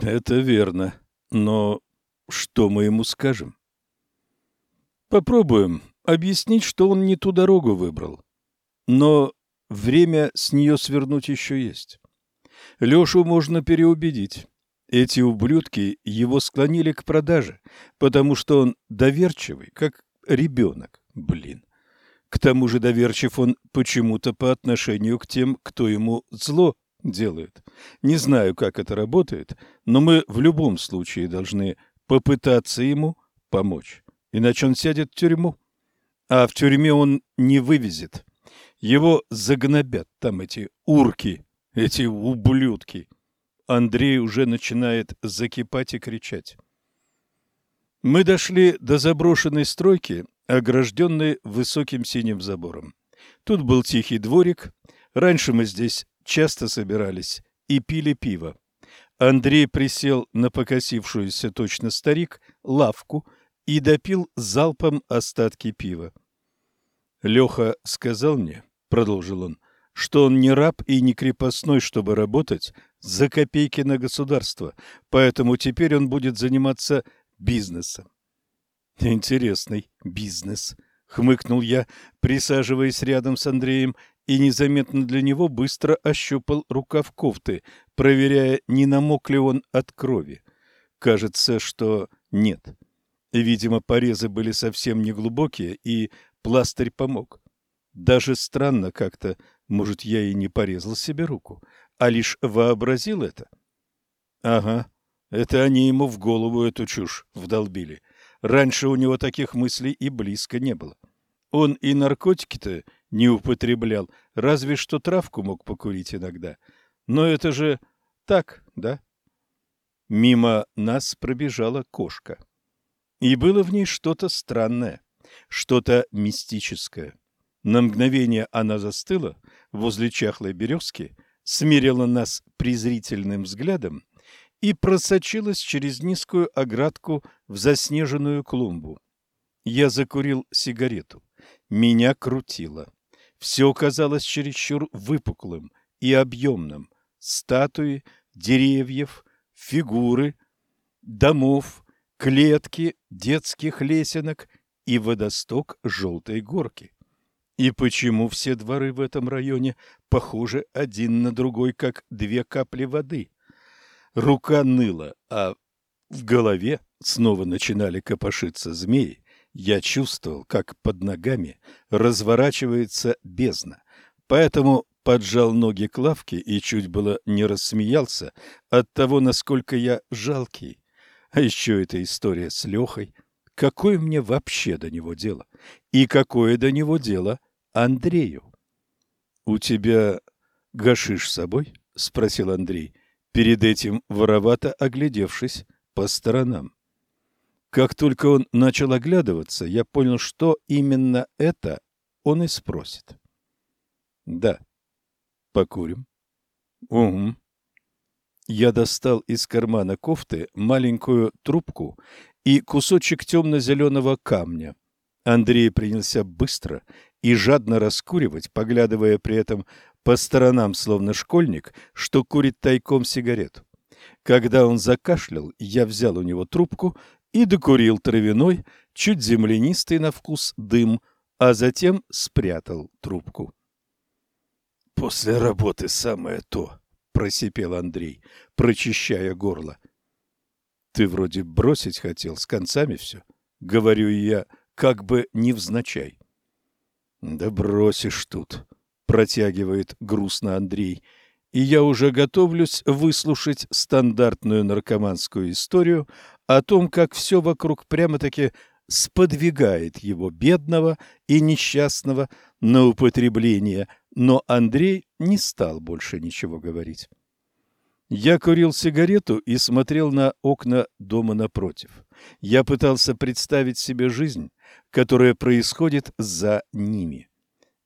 Это верно. Но что мы ему скажем? Попробуем объяснить, что он не ту дорогу выбрал. Но время с нее свернуть еще есть. Лешу можно переубедить. Эти ублюдки его склонили к продаже, потому что он доверчивый, как ребенок, блин. К тому же доверчив он почему-то по отношению к тем, кто ему зло делает. Не знаю, как это работает, но мы в любом случае должны попытаться ему помочь, иначе он сядет в тюрьму. А в тюрьме он не вывезет. Его загнобят там эти урки, эти ублюдки. Андрей уже начинает закипать и кричать. Мы дошли до заброшенной стройки, огражденной высоким синим забором. Тут был тихий дворик. Раньше мы здесь часто собирались и пили пиво. Андрей присел на покосившуюся точно старик лавку и допил залпом остатки пива. Леха сказал мне, продолжил он, что он не раб и не крепостной, чтобы работать за копейки на государство, поэтому теперь он будет заниматься бизнесом. Интересный бизнес, хмыкнул я, присаживаясь рядом с Андреем и незаметно для него быстро ощупал рукав кофты, проверяя, не намок ли он от крови. Кажется, что нет. Видимо, порезы были совсем неглубокие, и пластырь помог. Даже странно как-то, может, я и не порезал себе руку, а лишь вообразил это. Ага, это они ему в голову эту чушь вдолбили. Раньше у него таких мыслей и близко не было. Он и наркотики-то не употреблял, разве что травку мог покурить иногда. Но это же так, да? Мимо нас пробежала кошка. И было в ней что-то странное, что-то мистическое. На мгновение она застыла возле чахлой березки, смирила нас презрительным взглядом и просочилась через низкую оградку в заснеженную клумбу. Я закурил сигарету. Меня крутило. Все казалось чересчур выпуклым и объемным. Статуи, деревьев, фигуры, домов, клетки детских лесенок и водосток желтой горки. И почему все дворы в этом районе похожи один на другой, как две капли воды? Рука ныла, а в голове снова начинали копошиться змеи, я чувствовал, как под ногами разворачивается бездна, поэтому поджал ноги к лавке и чуть было не рассмеялся от того, насколько я жалкий. А еще эта история с Лехой. Какое мне вообще до него дело? И какое до него дело Андрею? — У тебя гашиш с собой? — спросил Андрей, перед этим воровато оглядевшись по сторонам. Как только он начал оглядываться, я понял, что именно это он и спросит. Да. Покурим. Угу. Я достал из кармана кофты маленькую трубку и кусочек темно-зеленого камня. Андрей принялся быстро и жадно раскуривать, поглядывая при этом по сторонам, словно школьник, что курит тайком сигарету. Когда он закашлял, я взял у него трубку и докурил травяной, чуть землянистый на вкус дым, а затем спрятал трубку. «После работы самое то», — просипел Андрей, прочищая горло. «Ты вроде бросить хотел, с концами все», — говорю я, как бы невзначай. «Да бросишь тут», — протягивает грустно Андрей, — и я уже готовлюсь выслушать стандартную наркоманскую историю о том, как все вокруг прямо-таки сподвигает его бедного и несчастного на употребление, но Андрей не стал больше ничего говорить. Я курил сигарету и смотрел на окна дома напротив. Я пытался представить себе жизнь, которая происходит за ними.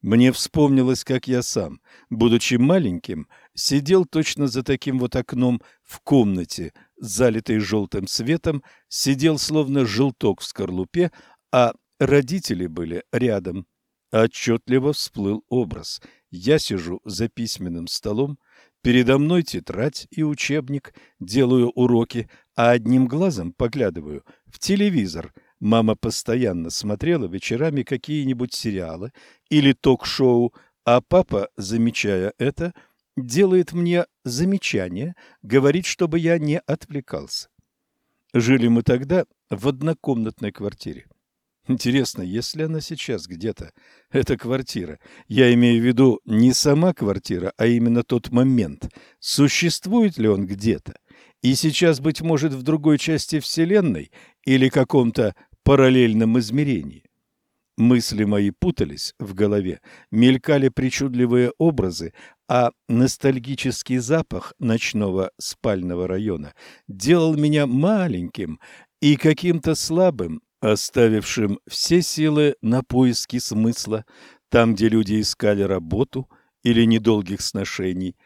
Мне вспомнилось, как я сам, будучи маленьким, сидел точно за таким вот окном в комнате, залитой желтым светом, сидел словно желток в скорлупе, а родители были рядом. Отчетливо всплыл образ. Я сижу за письменным столом, Передо мной тетрадь и учебник, делаю уроки, а одним глазом поглядываю в телевизор. Мама постоянно смотрела вечерами какие-нибудь сериалы или ток-шоу, а папа, замечая это, делает мне замечание, говорит, чтобы я не отвлекался. Жили мы тогда в однокомнатной квартире. Интересно, если она сейчас где-то, эта квартира, я имею в виду не сама квартира, а именно тот момент, существует ли он где-то, и сейчас, быть может, в другой части Вселенной или каком-то параллельном измерении. Мысли мои путались в голове, мелькали причудливые образы, а ностальгический запах ночного спального района делал меня маленьким и каким-то слабым, оставившим все силы на поиски смысла, там, где люди искали работу или недолгих сношений,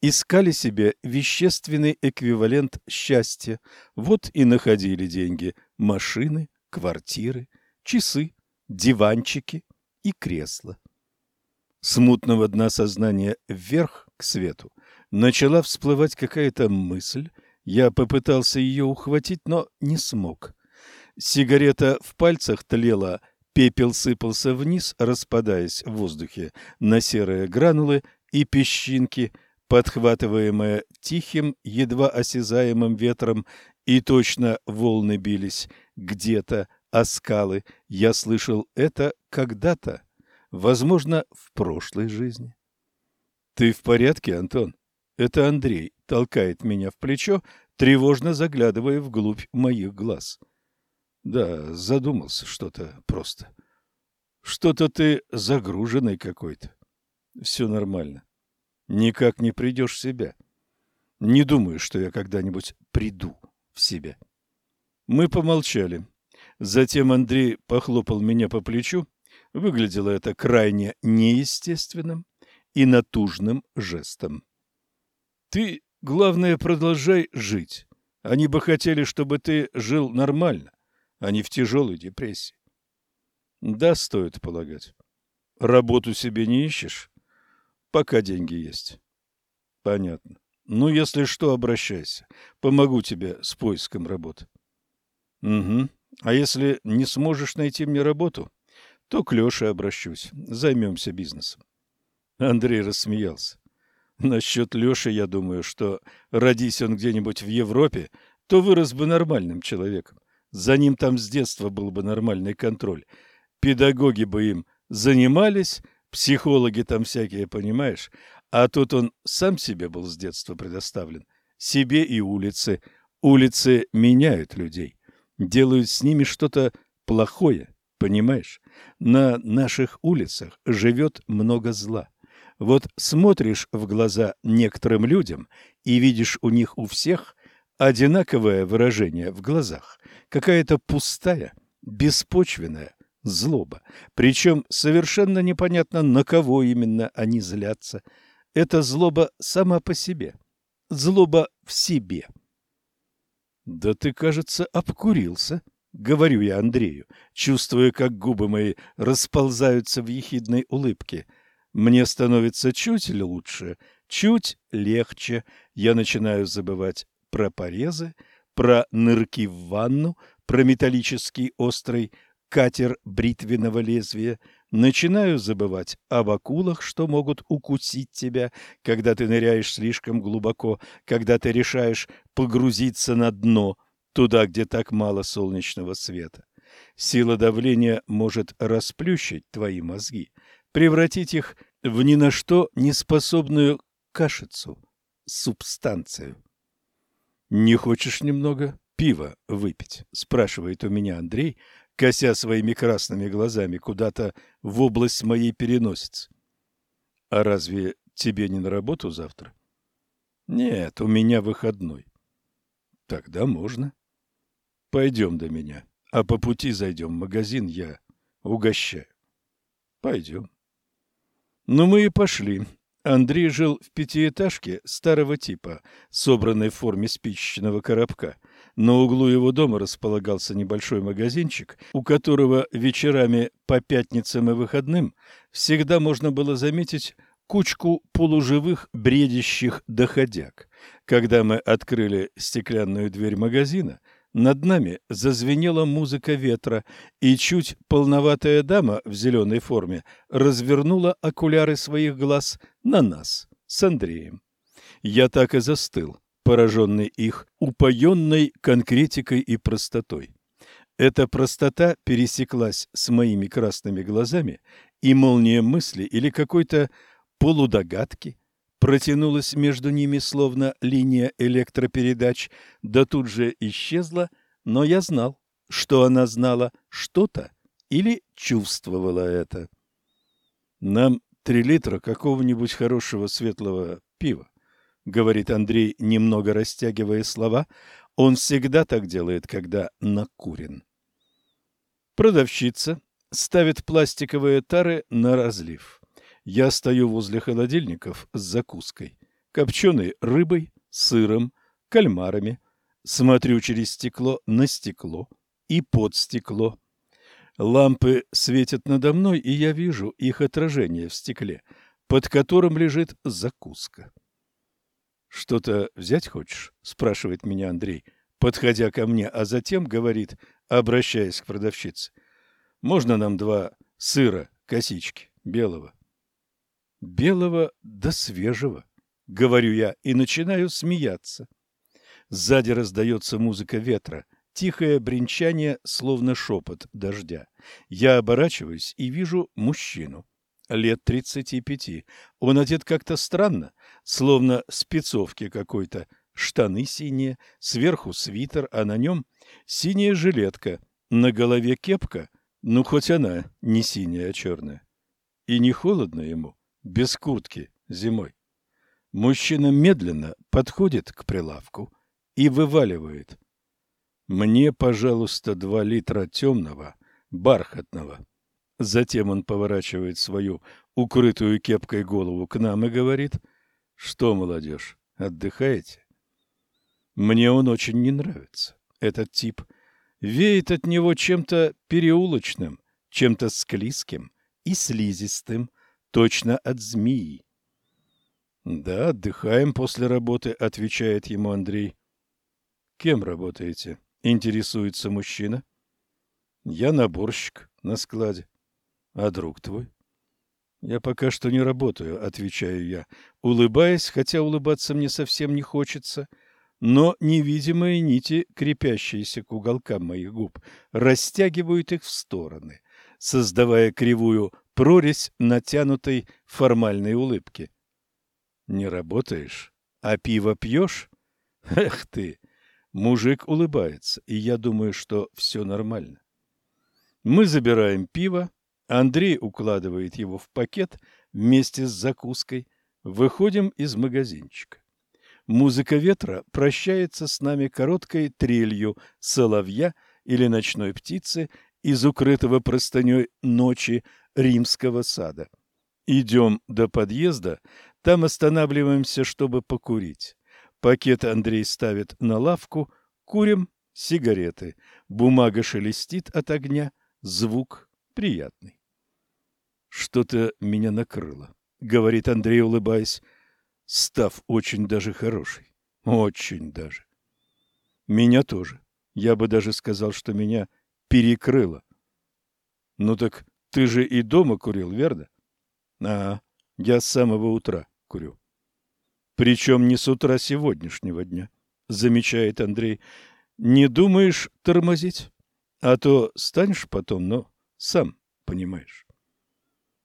искали себе вещественный эквивалент счастья, вот и находили деньги, машины, квартиры, часы, диванчики и кресла. Смутного дна сознания вверх к свету начала всплывать какая-то мысль, я попытался ее ухватить, но не смог. Сигарета в пальцах тлела, пепел сыпался вниз, распадаясь в воздухе на серые гранулы и песчинки, подхватываемые тихим, едва осязаемым ветром, и точно волны бились где-то о скалы. Я слышал это когда-то, возможно, в прошлой жизни. «Ты в порядке, Антон?» Это Андрей толкает меня в плечо, тревожно заглядывая вглубь моих глаз. Да, задумался что-то просто. Что-то ты загруженный какой-то. Все нормально. Никак не придешь в себя. Не думаю, что я когда-нибудь приду в себя. Мы помолчали. Затем Андрей похлопал меня по плечу. Выглядело это крайне неестественным и натужным жестом. Ты, главное, продолжай жить. Они бы хотели, чтобы ты жил нормально а не в тяжелой депрессии. Да, стоит полагать. Работу себе не ищешь? Пока деньги есть. Понятно. Ну, если что, обращайся. Помогу тебе с поиском работы. Угу. А если не сможешь найти мне работу, то к Лёше обращусь. Займемся бизнесом. Андрей рассмеялся. Насчет Лёши я думаю, что родись он где-нибудь в Европе, то вырос бы нормальным человеком. За ним там с детства был бы нормальный контроль. Педагоги бы им занимались, психологи там всякие, понимаешь? А тут он сам себе был с детства предоставлен. Себе и улице. Улицы меняют людей, делают с ними что-то плохое, понимаешь? На наших улицах живет много зла. Вот смотришь в глаза некоторым людям и видишь у них у всех одинаковое выражение в глазах, какая-то пустая, беспочвенная злоба. Причем совершенно непонятно, на кого именно они злятся. Это злоба сама по себе, злоба в себе. «Да ты, кажется, обкурился», — говорю я Андрею, чувствуя, как губы мои расползаются в ехидной улыбке. Мне становится чуть лучше, чуть легче. Я начинаю забывать про порезы, про нырки в ванну, про металлический острый катер бритвенного лезвия, начинаю забывать об акулах, что могут укусить тебя, когда ты ныряешь слишком глубоко, когда ты решаешь погрузиться на дно, туда, где так мало солнечного света. Сила давления может расплющить твои мозги, превратить их в ни на что не способную кашицу, субстанцию. «Не хочешь немного пива выпить?» – спрашивает у меня Андрей, кося своими красными глазами куда-то в область моей переносицы. «А разве тебе не на работу завтра?» «Нет, у меня выходной». «Тогда можно». «Пойдем до меня, а по пути зайдем в магазин, я угощаю». «Пойдем». Ну, мы и пошли. Андрей жил в пятиэтажке старого типа, собранной в форме спичечного коробка. На углу его дома располагался небольшой магазинчик, у которого вечерами по пятницам и выходным всегда можно было заметить кучку полуживых бредящих доходяг. Когда мы открыли стеклянную дверь магазина, над нами зазвенела музыка ветра, и чуть полноватая дама в зеленой форме развернула окуляры своих глаз на нас с Андреем. Я так и застыл, пораженный их упоенной конкретикой и простотой. Эта простота пересеклась с моими красными глазами, и молния мысли или какой-то полудогадки протянулась между ними словно линия электропередач, да тут же исчезла, но я знал, что она знала что-то или чувствовала это. Нам три литра какого-нибудь хорошего светлого пива, говорит Андрей, немного растягивая слова. Он всегда так делает, когда накурен. Продавщица ставит пластиковые тары на разлив. Я стою возле холодильников с закуской, копченой рыбой, сыром, кальмарами. Смотрю через стекло на стекло и под стекло. Лампы светят надо мной, и я вижу их отражение в стекле, под которым лежит закуска. «Что-то взять хочешь?» – спрашивает меня Андрей, подходя ко мне, а затем говорит, обращаясь к продавщице. «Можно нам два сыра, косички, белого?» «Белого да свежего», — говорю я и начинаю смеяться. Сзади раздается музыка ветра, тихое бренчание, словно шепот дождя. Я оборачиваюсь и вижу мужчину лет тридцати пяти. Он одет как-то странно, словно спецовки какой-то. Штаны синие, сверху свитер, а на нем синяя жилетка, на голове кепка, ну хоть она не синяя, а черная. И не холодно ему, без куртки, зимой. Мужчина медленно подходит к прилавку и вываливает. «Мне, пожалуйста, два литра темного, бархатного». Затем он поворачивает свою укрытую кепкой голову к нам и говорит, что, молодежь, отдыхаете? Мне он очень не нравится, этот тип. Веет от него чем-то переулочным, чем-то склизким и слизистым, точно от змеи. «Да, отдыхаем после работы», — отвечает ему Андрей. «Кем работаете?» — интересуется мужчина. «Я наборщик на складе. А друг твой? Я пока что не работаю, отвечаю я, улыбаясь, хотя улыбаться мне совсем не хочется, но невидимые нити, крепящиеся к уголкам моих губ, растягивают их в стороны, создавая кривую прорезь натянутой формальной улыбки. Не работаешь, а пиво пьешь? Эх ты! Мужик улыбается, и я думаю, что все нормально. Мы забираем пиво, Андрей укладывает его в пакет вместе с закуской. Выходим из магазинчика. Музыка ветра прощается с нами короткой трелью соловья или ночной птицы из укрытого простыней ночи римского сада. Идем до подъезда, там останавливаемся, чтобы покурить. Пакет Андрей ставит на лавку, курим сигареты. Бумага шелестит от огня, звук приятный. Что-то меня накрыло, говорит Андрей, улыбаясь, став очень даже хороший. Очень даже. Меня тоже. Я бы даже сказал, что меня перекрыло. Ну так ты же и дома курил, верно? А, я с самого утра курю. Причем не с утра сегодняшнего дня, замечает Андрей. Не думаешь тормозить? А то станешь потом, но сам понимаешь.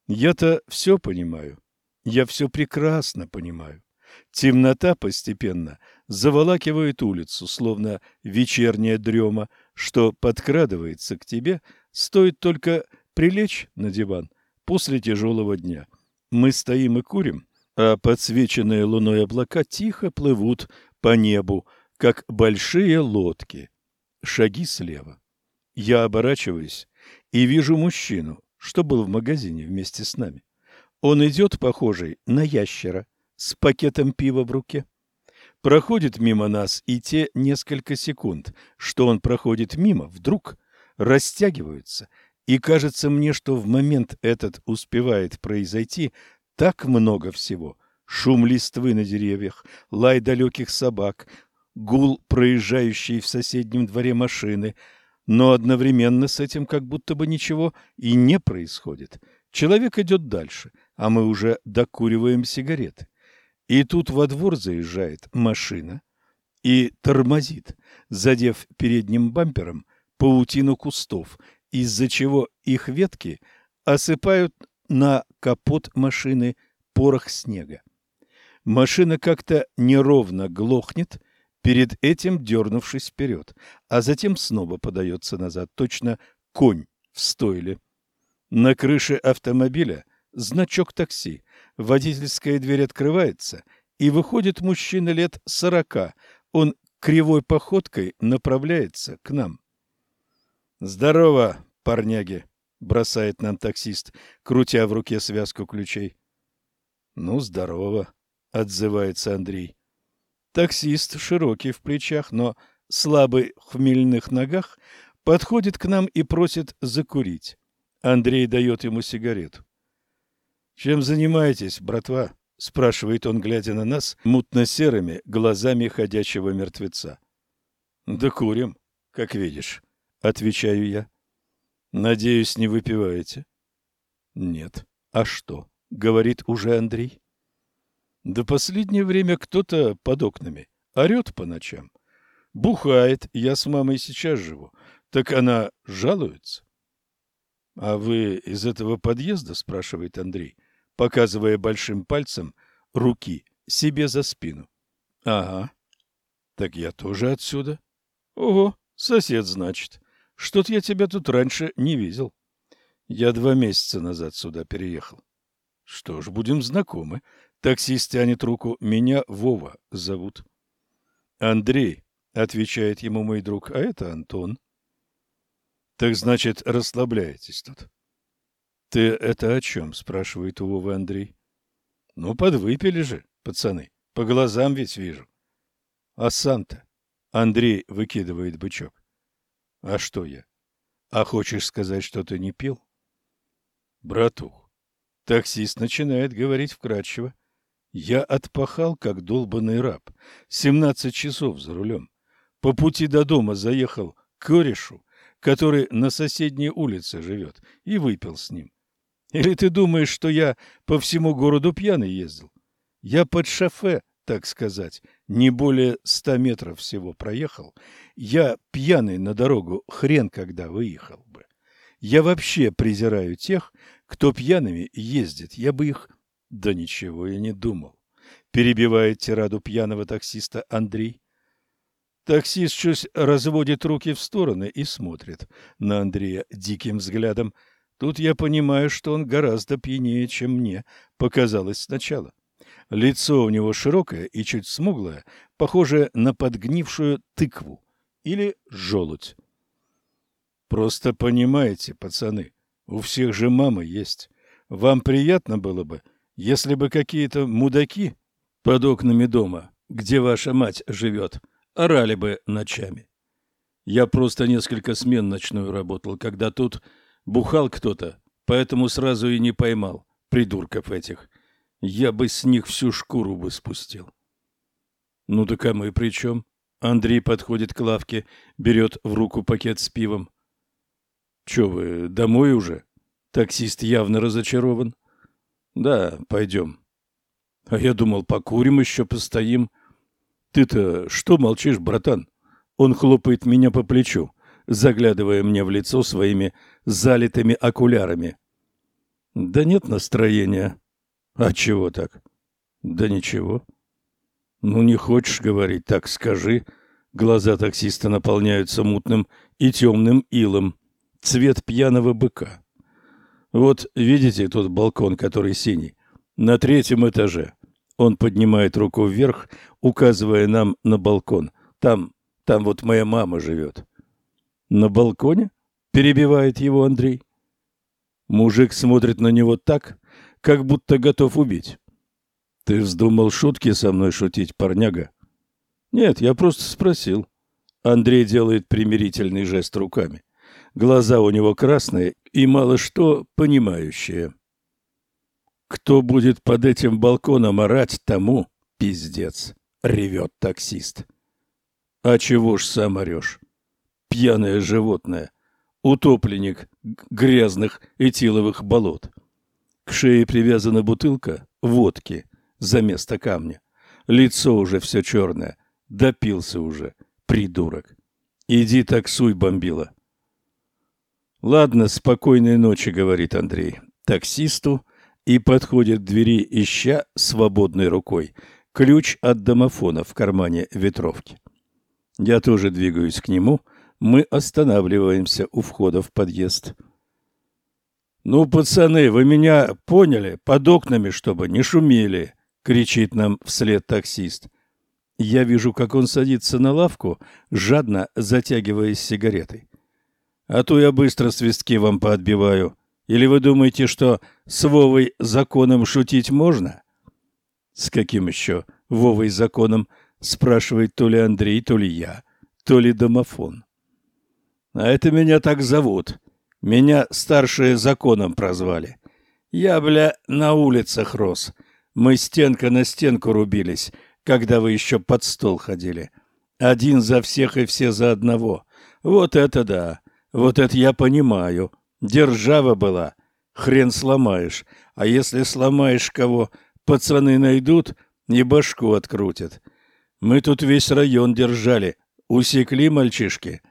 Я-то все понимаю. Я все прекрасно понимаю. Темнота постепенно заволакивает улицу, словно вечерняя дрема, что подкрадывается к тебе, стоит только прилечь на диван после тяжелого дня. Мы стоим и курим, а подсвеченные луной облака тихо плывут по небу, как большие лодки. Шаги слева. Я оборачиваюсь и вижу мужчину, что был в магазине вместе с нами. Он идет, похожий на ящера, с пакетом пива в руке. Проходит мимо нас, и те несколько секунд, что он проходит мимо, вдруг растягиваются, и кажется мне, что в момент этот успевает произойти так много всего. Шум листвы на деревьях, лай далеких собак, гул проезжающей в соседнем дворе машины. Но одновременно с этим как будто бы ничего и не происходит. Человек идет дальше, а мы уже докуриваем сигареты. И тут во двор заезжает машина и тормозит, задев передним бампером паутину кустов, из-за чего их ветки осыпают на капот машины порох снега. Машина как-то неровно глохнет, перед этим дернувшись вперед, а затем снова подается назад, точно конь в стойле. На крыше автомобиля значок такси, водительская дверь открывается, и выходит мужчина лет сорока. Он кривой походкой направляется к нам. «Здорово, парняги!» — бросает нам таксист, крутя в руке связку ключей. «Ну, здорово!» — отзывается Андрей. Таксист, широкий в плечах, но слабый в хмельных ногах, подходит к нам и просит закурить. Андрей дает ему сигарету. «Чем занимаетесь, братва?» — спрашивает он, глядя на нас мутно-серыми глазами ходячего мертвеца. «Да курим, как видишь», — отвечаю я. «Надеюсь, не выпиваете?» «Нет. А что?» — говорит уже Андрей. «Да последнее время кто-то под окнами орет по ночам. Бухает, я с мамой сейчас живу. Так она жалуется». «А вы из этого подъезда?» — спрашивает Андрей. — показывая большим пальцем руки себе за спину. — Ага. — Так я тоже отсюда. — Ого, сосед, значит. Что-то я тебя тут раньше не видел. Я два месяца назад сюда переехал. Что ж, будем знакомы. Таксист тянет руку. Меня Вова зовут. Андрей, отвечает ему мой друг, а это Антон. Так значит, расслабляетесь тут. — Ты это о чем? — спрашивает у Вовы Андрей. — Ну, подвыпили же, пацаны. По глазам ведь вижу. — А сам-то? — Андрей выкидывает бычок. — А что я? А хочешь сказать, что ты не пил? — Братух, таксист начинает говорить вкратчиво. Я отпахал, как долбанный раб. Семнадцать часов за рулем. По пути до дома заехал к корешу, который на соседней улице живет, и выпил с ним. Или ты думаешь, что я по всему городу пьяный ездил? Я под шофе, так сказать, не более ста метров всего проехал. Я пьяный на дорогу хрен когда выехал бы. Я вообще презираю тех, кто пьяными ездит. Я бы их... Да ничего я не думал. Перебивает тираду пьяного таксиста Андрей. Таксист чуть разводит руки в стороны и смотрит на Андрея диким взглядом. Тут я понимаю, что он гораздо пьянее, чем мне показалось сначала. Лицо у него широкое и чуть смуглое, похожее на подгнившую тыкву или желудь. Просто понимаете, пацаны, у всех же мамы есть. Вам приятно было бы, если бы какие-то мудаки под окнами дома, где ваша мать живет, орали бы ночами. Я просто несколько смен ночную работал, когда тут Бухал кто-то, поэтому сразу и не поймал придурков этих. Я бы с них всю шкуру бы спустил. Ну так а мы при чем? Андрей подходит к лавке, берет в руку пакет с пивом. Че вы, домой уже? Таксист явно разочарован. Да, пойдем. А я думал, покурим еще, постоим. Ты-то что молчишь, братан? Он хлопает меня по плечу заглядывая мне в лицо своими залитыми окулярами. Да нет настроения. А чего так? Да ничего. Ну не хочешь говорить, так скажи. Глаза таксиста наполняются мутным и темным илом. Цвет пьяного быка. Вот видите тот балкон, который синий? На третьем этаже. Он поднимает руку вверх, указывая нам на балкон. Там, там вот моя мама живет. На балконе? Перебивает его Андрей. Мужик смотрит на него так, как будто готов убить. Ты вздумал шутки со мной шутить, парняга? Нет, я просто спросил. Андрей делает примирительный жест руками. Глаза у него красные и мало что понимающие. Кто будет под этим балконом орать, тому пиздец, ревет таксист. А чего ж сам орешь? Пьяное животное, утопленник грязных этиловых болот. К шее привязана бутылка водки за место камня. Лицо уже все черное, допился уже, придурок. Иди таксуй, бомбила. Ладно, спокойной ночи, говорит Андрей таксисту и подходит к двери, ища свободной рукой ключ от домофона в кармане ветровки. Я тоже двигаюсь к нему. Мы останавливаемся у входа в подъезд. «Ну, пацаны, вы меня поняли? Под окнами, чтобы не шумели!» — кричит нам вслед таксист. Я вижу, как он садится на лавку, жадно затягиваясь сигаретой. «А то я быстро свистки вам поотбиваю. Или вы думаете, что с Вовой законом шутить можно? С каким еще Вовой законом? Спрашивает то ли Андрей, то ли я, то ли домофон. А это меня так зовут. Меня старшие законом прозвали. Я, бля, на улицах рос. Мы стенка на стенку рубились, когда вы еще под стол ходили. Один за всех и все за одного. Вот это да. Вот это я понимаю. Держава была. Хрен сломаешь. А если сломаешь кого, пацаны найдут и башку открутят. Мы тут весь район держали. Усекли мальчишки.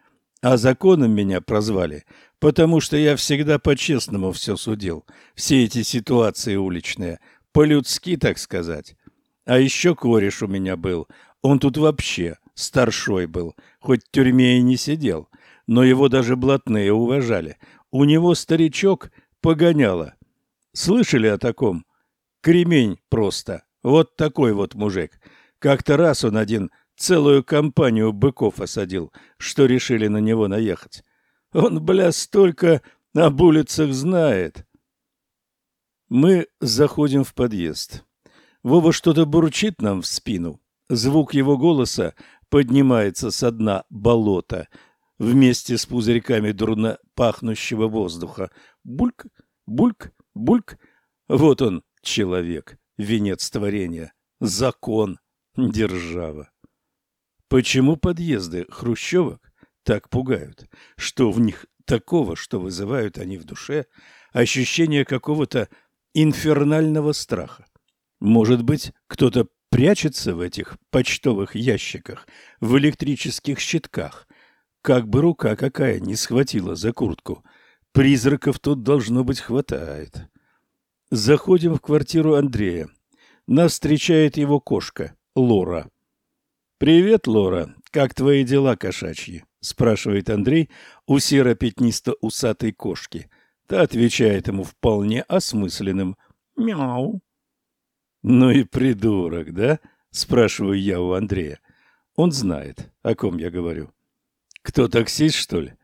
А законом меня прозвали, потому что я всегда по-честному все судил. Все эти ситуации уличные. По-людски, так сказать. А еще кореш у меня был. Он тут вообще старшой был, хоть в тюрьме и не сидел. Но его даже блатные уважали. У него старичок погоняло. Слышали о таком? Кремень просто. Вот такой вот мужик. Как-то раз он один целую компанию быков осадил, что решили на него наехать. Он, бля, столько об улицах знает. Мы заходим в подъезд. Вова что-то бурчит нам в спину. Звук его голоса поднимается со дна болота — вместе с пузырьками дурно пахнущего воздуха. Бульк, бульк, бульк. Вот он, человек, венец творения, закон, держава. Почему подъезды хрущевок так пугают? Что в них такого, что вызывают они в душе ощущение какого-то инфернального страха? Может быть, кто-то прячется в этих почтовых ящиках, в электрических щитках, как бы рука какая не схватила за куртку. Призраков тут должно быть хватает. Заходим в квартиру Андрея. Нас встречает его кошка, Лора. «Привет, Лора. Как твои дела, кошачьи?» — спрашивает Андрей у серо-пятнисто-усатой кошки. Та отвечает ему вполне осмысленным «Мяу». «Ну и придурок, да?» — спрашиваю я у Андрея. Он знает, о ком я говорю. Кто таксист, что ли?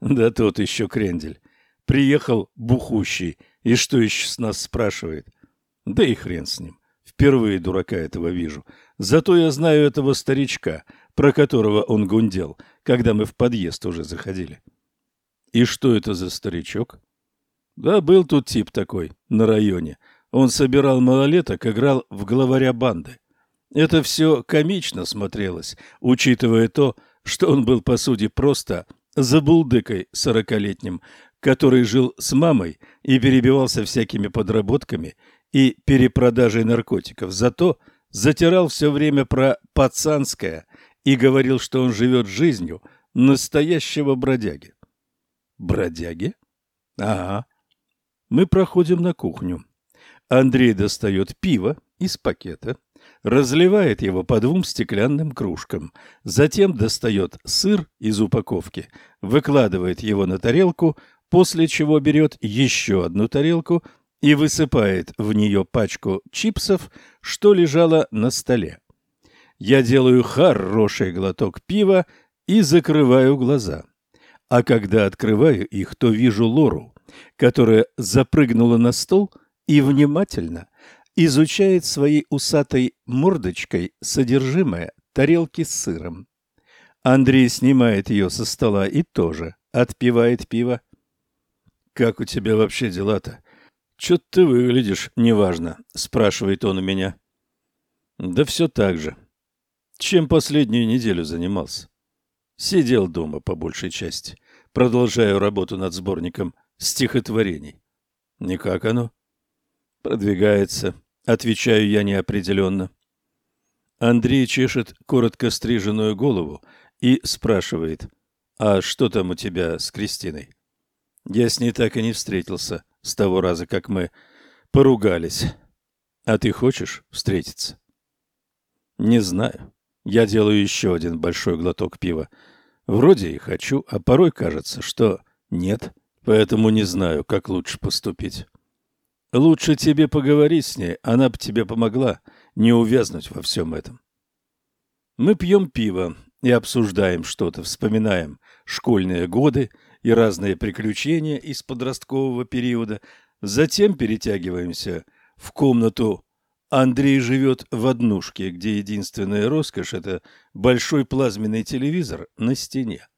Да тот еще крендель. Приехал бухущий, и что еще с нас спрашивает? Да и хрен с ним. Впервые дурака этого вижу. Зато я знаю этого старичка, про которого он гундел, когда мы в подъезд уже заходили. И что это за старичок? Да был тут тип такой, на районе. Он собирал малолеток, играл в главаря банды. Это все комично смотрелось, учитывая то, что он был, по сути, просто забулдыкой сорокалетним, который жил с мамой и перебивался всякими подработками и перепродажей наркотиков. Зато затирал все время про пацанское и говорил, что он живет жизнью настоящего бродяги. Бродяги? Ага. Мы проходим на кухню. Андрей достает пиво из пакета, разливает его по двум стеклянным кружкам, затем достает сыр из упаковки, выкладывает его на тарелку, после чего берет еще одну тарелку и высыпает в нее пачку чипсов, что лежало на столе. Я делаю хороший глоток пива и закрываю глаза. А когда открываю их, то вижу Лору, которая запрыгнула на стол и внимательно изучает своей усатой мордочкой содержимое тарелки с сыром. Андрей снимает ее со стола и тоже отпивает пиво. «Как у тебя вообще дела-то? «Чё ты выглядишь неважно?» — спрашивает он у меня. «Да все так же. Чем последнюю неделю занимался?» Сидел дома по большей части. Продолжаю работу над сборником стихотворений. Никак оно? Продвигается. Отвечаю я неопределенно. Андрей чешет коротко стриженную голову и спрашивает, «А что там у тебя с Кристиной?» Я с ней так и не встретился с того раза, как мы поругались. А ты хочешь встретиться? Не знаю. Я делаю еще один большой глоток пива. Вроде и хочу, а порой кажется, что нет, поэтому не знаю, как лучше поступить. Лучше тебе поговорить с ней, она бы тебе помогла не увязнуть во всем этом. Мы пьем пиво и обсуждаем что-то, вспоминаем школьные годы и разные приключения из подросткового периода, затем перетягиваемся в комнату. Андрей живет в однушке, где единственная роскошь – это большой плазменный телевизор на стене.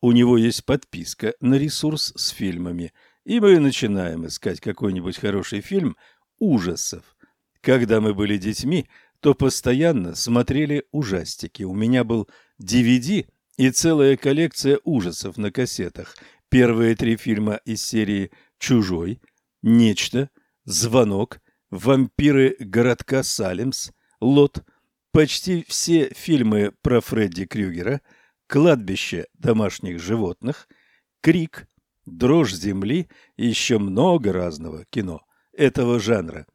У него есть подписка на ресурс с фильмами – и мы начинаем искать какой-нибудь хороший фильм ужасов. Когда мы были детьми, то постоянно смотрели ужастики. У меня был DVD и целая коллекция ужасов на кассетах. Первые три фильма из серии «Чужой», «Нечто», «Звонок», «Вампиры городка Салемс», «Лот», почти все фильмы про Фредди Крюгера, «Кладбище домашних животных», «Крик», дрожь земли и еще много разного кино этого жанра.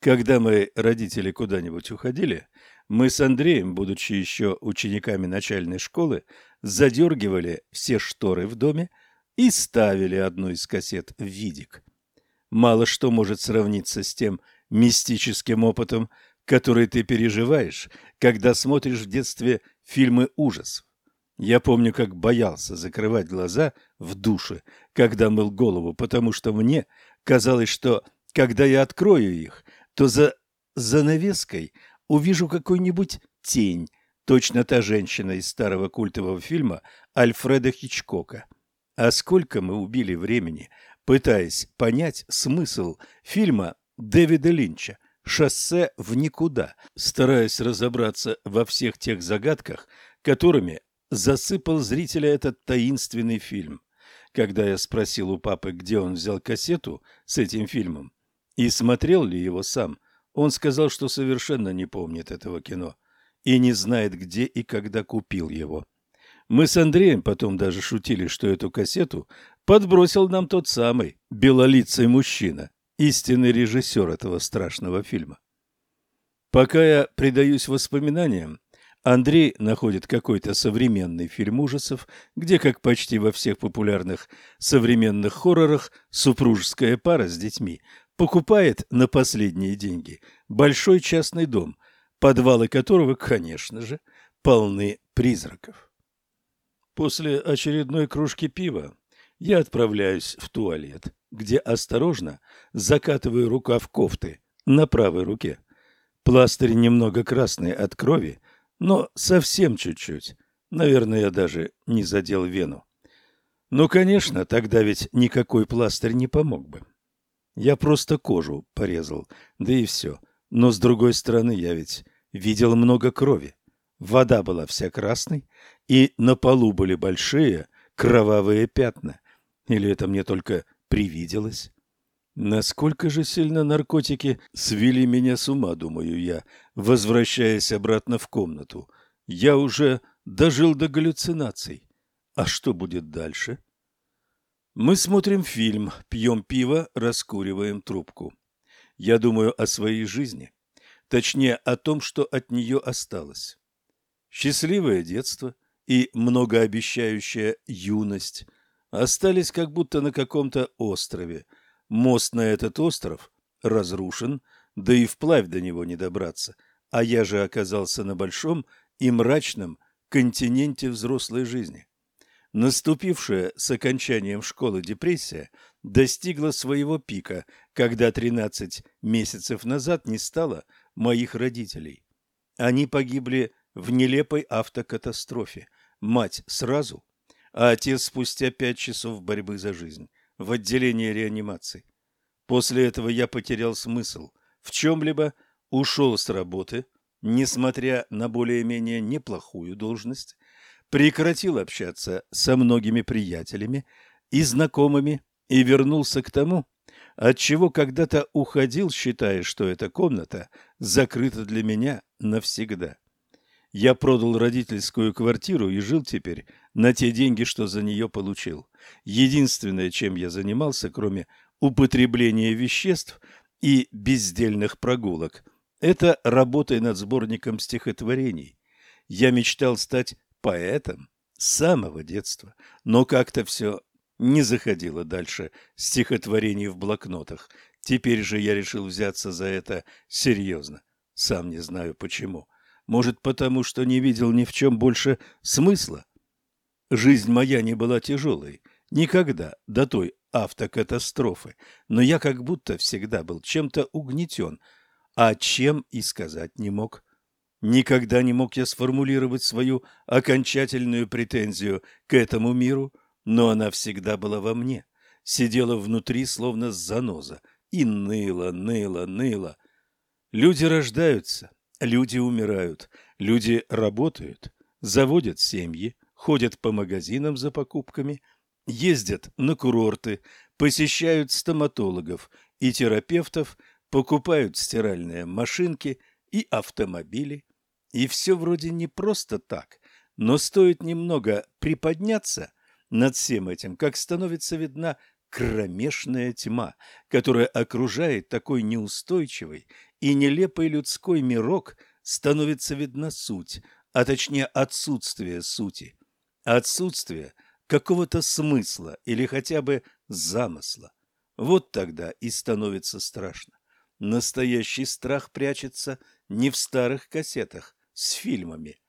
Когда мы, родители, куда-нибудь уходили, мы с Андреем, будучи еще учениками начальной школы, задергивали все шторы в доме и ставили одну из кассет в видик. Мало что может сравниться с тем мистическим опытом, который ты переживаешь, когда смотришь в детстве фильмы ужасов. Я помню, как боялся закрывать глаза в душе, когда мыл голову, потому что мне казалось, что когда я открою их, то за занавеской увижу какую-нибудь тень, точно та женщина из старого культового фильма Альфреда Хичкока. А сколько мы убили времени, пытаясь понять смысл фильма Дэвида Линча «Шоссе в никуда», стараясь разобраться во всех тех загадках, которыми засыпал зрителя этот таинственный фильм. Когда я спросил у папы, где он взял кассету с этим фильмом и смотрел ли его сам, он сказал, что совершенно не помнит этого кино и не знает, где и когда купил его. Мы с Андреем потом даже шутили, что эту кассету подбросил нам тот самый белолицый мужчина, истинный режиссер этого страшного фильма. Пока я предаюсь воспоминаниям, Андрей находит какой-то современный фильм ужасов, где, как почти во всех популярных современных хоррорах, супружеская пара с детьми покупает на последние деньги большой частный дом, подвалы которого, конечно же, полны призраков. После очередной кружки пива я отправляюсь в туалет, где осторожно закатываю рукав кофты на правой руке. Пластырь немного красный от крови, но совсем чуть-чуть. Наверное, я даже не задел вену. Ну, конечно, тогда ведь никакой пластырь не помог бы. Я просто кожу порезал, да и все. Но, с другой стороны, я ведь видел много крови. Вода была вся красной, и на полу были большие кровавые пятна. Или это мне только привиделось? Насколько же сильно наркотики свели меня с ума, думаю я, возвращаясь обратно в комнату. Я уже дожил до галлюцинаций. А что будет дальше? Мы смотрим фильм, пьем пиво, раскуриваем трубку. Я думаю о своей жизни, точнее о том, что от нее осталось. Счастливое детство и многообещающая юность остались как будто на каком-то острове – Мост на этот остров разрушен, да и вплавь до него не добраться, а я же оказался на большом и мрачном континенте взрослой жизни. Наступившая с окончанием школы депрессия достигла своего пика, когда 13 месяцев назад не стало моих родителей. Они погибли в нелепой автокатастрофе, мать сразу, а отец спустя пять часов борьбы за жизнь в отделении реанимации. После этого я потерял смысл в чем-либо, ушел с работы, несмотря на более-менее неплохую должность, прекратил общаться со многими приятелями и знакомыми и вернулся к тому, от чего когда-то уходил, считая, что эта комната закрыта для меня навсегда. Я продал родительскую квартиру и жил теперь на те деньги, что за нее получил. Единственное, чем я занимался, кроме употребления веществ и бездельных прогулок, это работой над сборником стихотворений. Я мечтал стать поэтом с самого детства, но как-то все не заходило дальше стихотворений в блокнотах. Теперь же я решил взяться за это серьезно. Сам не знаю почему. Может, потому что не видел ни в чем больше смысла. Жизнь моя не была тяжелой. Никогда до той автокатастрофы. Но я как будто всегда был чем-то угнетен. А чем и сказать не мог. Никогда не мог я сформулировать свою окончательную претензию к этому миру, но она всегда была во мне, сидела внутри, словно заноза, и ныла, ныла, ныла. Люди рождаются, люди умирают, люди работают, заводят семьи, ходят по магазинам за покупками, ездят на курорты, посещают стоматологов и терапевтов, покупают стиральные машинки и автомобили, и все вроде не просто так, но стоит немного приподняться над всем этим, как становится видна кромешная тьма, которая окружает такой неустойчивый и нелепый людской мирок, становится видна суть, а точнее отсутствие сути, отсутствие какого-то смысла или хотя бы замысла. Вот тогда и становится страшно. Настоящий страх прячется не в старых кассетах, с фильмами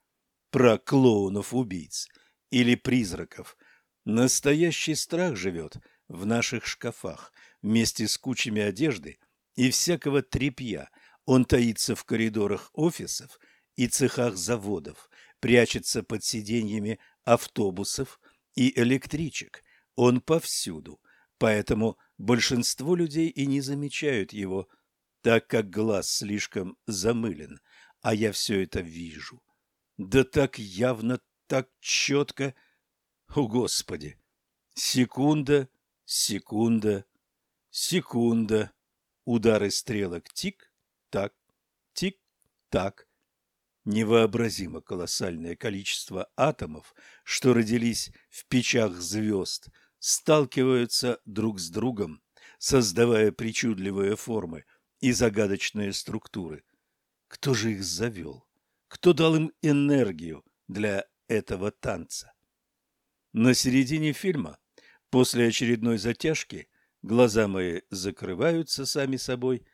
про клоунов-убийц или призраков. Настоящий страх живет в наших шкафах вместе с кучами одежды и всякого тряпья. Он таится в коридорах офисов и цехах заводов, прячется под сиденьями автобусов и электричек. Он повсюду, поэтому большинство людей и не замечают его, так как глаз слишком замылен – а я все это вижу. Да так явно, так четко. О, Господи! Секунда, секунда, секунда. Удары стрелок тик-так, тик-так. Невообразимо колоссальное количество атомов, что родились в печах звезд, сталкиваются друг с другом, создавая причудливые формы и загадочные структуры – кто же их завел? Кто дал им энергию для этого танца? На середине фильма, после очередной затяжки, глаза мои закрываются сами собой,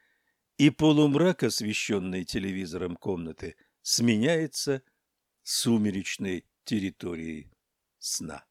и полумрак, освещенный телевизором комнаты, сменяется сумеречной территорией сна.